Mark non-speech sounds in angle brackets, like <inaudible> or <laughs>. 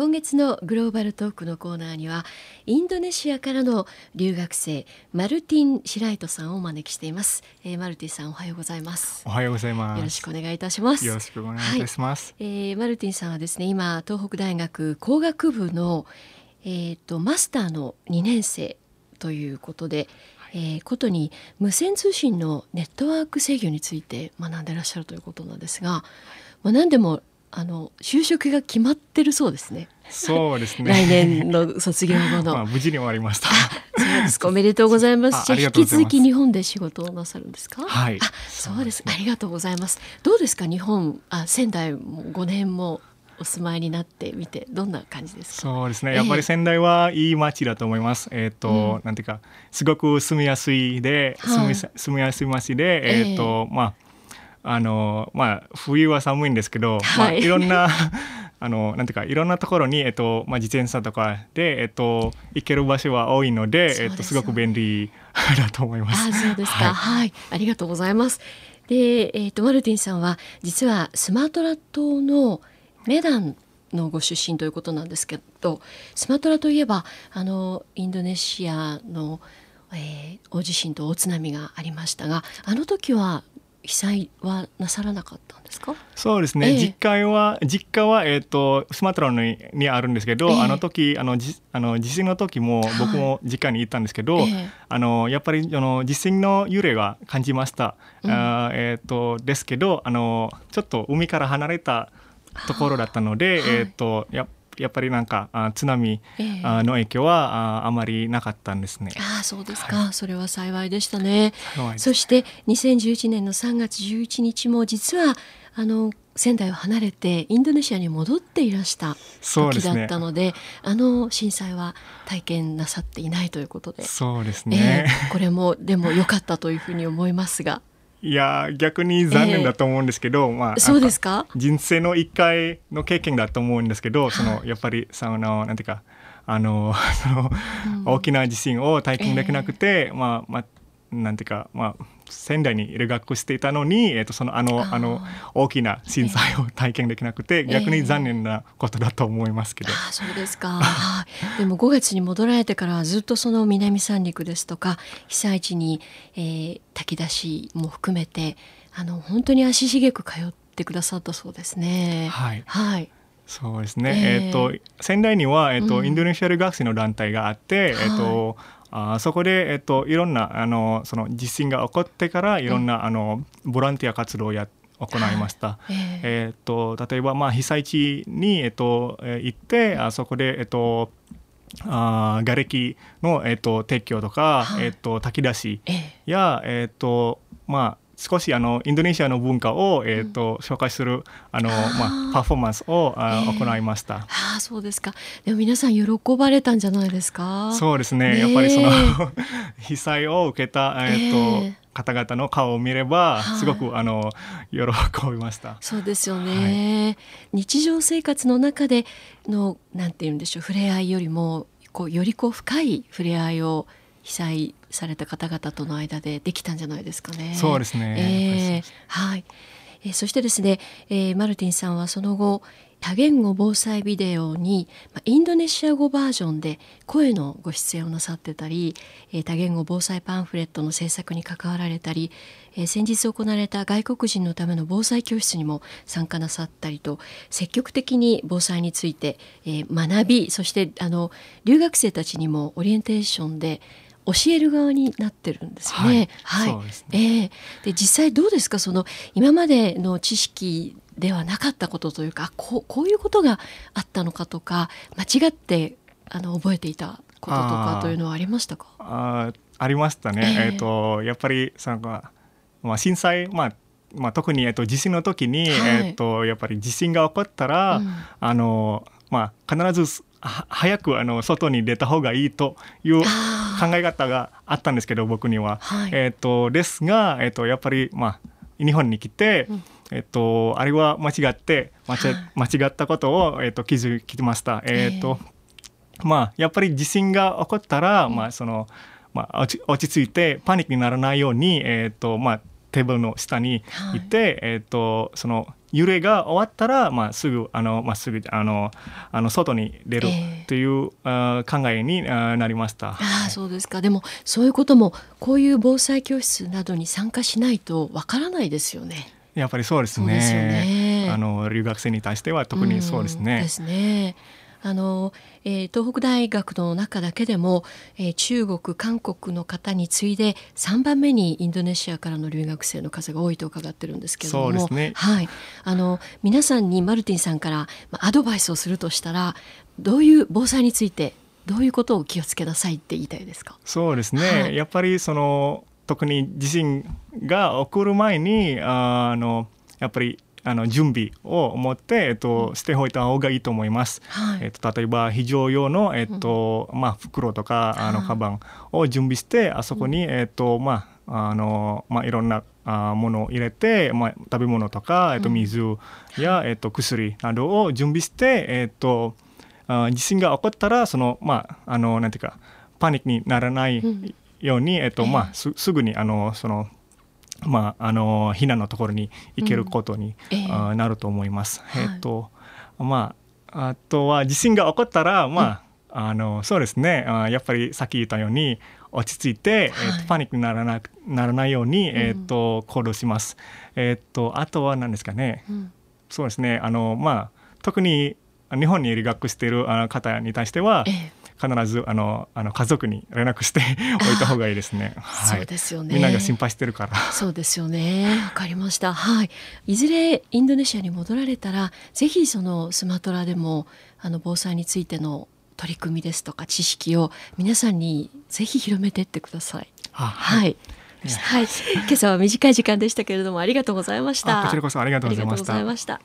今月のグローバルトークのコーナーにはインドネシアからの留学生マルティン・シライトさんをお招きしています、えー、マルティンさんおはようございます。おはようございます。よろしくお願いいたします。よろしくお願いいたします、はい、えー、マルティンさんはですね今東北大学工学部のえっ、ー、とマスターの2年生ということで、えー、ことに無線通信のネットワーク制御について学んでいらっしゃるということなんですが、まあ、何でもあの就職が決まってるそうですね。そうですね。来年の卒業後の。<laughs> まあ、無事に終わりました。そうですか。おめでとうございます。じゃ引き続き日本で仕事をなさるんですか？はい。あ、そうです。ありがとうございます。どうですか、日本、あ、仙台も5年も。お住まいになってみてどんな感じですか？そうですね。やっぱり仙台はいい街だと思います。えっ、ー、と、うん、なんていうかすごく住みやすいで、住み住みやすい街で、えっ、ー、と、まあ。あのまあ冬は寒いんですけど、はい。まあ、いろんな <laughs> あのなんていうかいろんなところに、えっとまあ、自転車とかで、えっと、行ける場所は多いので、えっと、すごく便利だと思います。あそうですか、はい、はい、ありがとうございます。で、えっと、マルティンさんは実はスマトラ島のメダンのご出身ということなんですけどスマトラといえばあのインドネシアの、えー、大地震と大津波がありましたがあの時は被災はなさらなかったんですか？そうですね、えー、実家は実家は、えーと、スマトラににあるんですけど、えー、あの時あのじあの地震の時も僕も実家に行ったんですけど、はい、あのやっぱりあの地震の揺れが感じました、うん、あえーと、ですけどあのちょっと海から離れたところだったので、えーとややっぱりなんかあ津波の影響はああまりなかったんですね。あそうですか、はい、それは幸いでしたね。そして2011年の3月11日も実はあの仙台を離れてインドネシアに戻っていらした時だったので、ね、あの震災は体験なさっていないということで。そうですね、えー、これもでも良かったというふうに思いますが。いや逆に残念だと思うんですけど、えー、まあそうですか？人生の一回の経験だと思うんですけど、そのやっぱりそのなんていうかあの <laughs> その、うん、大きな地震を体験できなくて、えー、まあまあなんていうかまあ仙台に留学していたのに、えー、とそのあのあの大きな震災を体験できなくて、逆に残念なことだと思いますけど。あそうですか。でも5月に戻られてからはずっとその南三陸ですとか被災地に、えー、炊き出しも含めてあの本当に足しげく通ってくださったそうですね。はい、はい。そうですね、えー、えー、と仙台には、えーと、うん、インドネシア留学生の団体があって、えーとあそこで、えっと、いろんなあのその地震が起こってからいろんな、あのボランティア活動をや行いました。<laughs> えー、えー、っと例えばまあ被災地にえっと行ってあそこでえっとあ瓦礫のえっと撤去とか、はい、えっと炊き出しや、えっとまあ少しあのインドネシアの文化を、えーと、紹介するあのまあ、パフォーマンスをあ、えー、行いました。あそうですか。でも皆さん喜ばれたんじゃないですか？そうですね。やっぱりその <laughs> 被災を受けたえっ、ー、と、えー。方々の顔を見ればすごく、あの喜びました。そうですよね、はい、日常生活の中でのなんて言うんでしょう触れ合いよりもこうよりこう深い触れ合いを被災された方々との間でできたんじゃないですかね。そうですね、えー、はい、えー、そしてですね、えー、マルティンさんはその後多言語防災ビデオにインドネシア語バージョンで声のご出演をなさってたり多言語防災パンフレットの制作に関わられたり先日行われた外国人のための防災教室にも参加なさったりと積極的に防災について学びそしてあの留学生たちにもオリエンテーションで教える側になってるんですよね。はい。はい、ね、えー、で実際どうですか？その今までの知識ではなかったことというかこうこういうことがあったのかとか間違ってあの覚えていたこととかというのはありましたか？あありましたね。えー、えー、とやっぱりそのまあ震災まあまあ、特に、えっと、地震の時に、はい、えっと、やっぱり地震が起こったら、うん、あのまあ、必ず早くあの外に出た方がいいという考え方があったんですけど僕には。はい、えーと、ですが、えーと、やっぱり、まあ、日本に来て、うん、えーと、あれは間違って間違間違ったことを、えー、と気づきました。えー。とまあ、やっぱり地震が起こったら、うん、まあそのまあ、落ち着いてパニックにならないように、えーとまあ、テーブルの下にいて、はい、えっ、ー、とその揺れが終わったら、まあ、すぐあの、まあ、すぐあのあの外に出るという、えー、考えになりました。あそうですかでもそういうこともこういう防災教室などに参加しないとわからないですよね。やっぱりそうですね。すねあの留学生に対しては特にそうですね。ですね。あの、えー、東北大学の中だけでも、えー、中国韓国の方に次いで3番目にインドネシアからの留学生の数が多いと伺ってるんですけれども、ね、はい、あの皆さんにマルティンさんからアドバイスをするとしたらどういう防災についてどういうことを気をつけなさいって言いたいですか？そうですね、はい、やっぱりその特に地震が起こる前にあのやっぱりあの準備を持って、えっと、しておいた方がいいと思います。はい、えっと、例えば非常用の、えっとまあ、袋とかあのカバンを準備してあそこに、えっとまああのまあ、いろんなあものを入れて、まあ、食べ物とか、えっと、水や、えっと、薬などを準備して、えっと、あ地震が起こったらその、まあ、あのなんていうかパニックにならないように、えっとまあ、すすぐにあのそのまあ、あの避難のところに行けることに、うんえー、なると思います。えっとまあ、あとは地震が起こったら、まあ、あのそうですね。やっぱりさっき言ったように落ち着いて、はい、えーと、パニックにならなならないように、えーと、行動します。えっ、とあとは何ですかね、うん、そうですね。あの、まあ、特に日本に留学している方に対しては、えー必ずあのあの家族に連絡して <laughs> おいた方がいいですね。はい、そうですよね。みんなが心配してるから。そうですよね。わかりました。はい。いずれインドネシアに戻られたら、ぜひそのスマトラでもあの防災についての取り組みですとか知識を皆さんにぜひ広めていってください。はい。はいはい、<laughs> 今朝は短い時間でしたけれどもありがとうございました。こちらこそありがとうございました。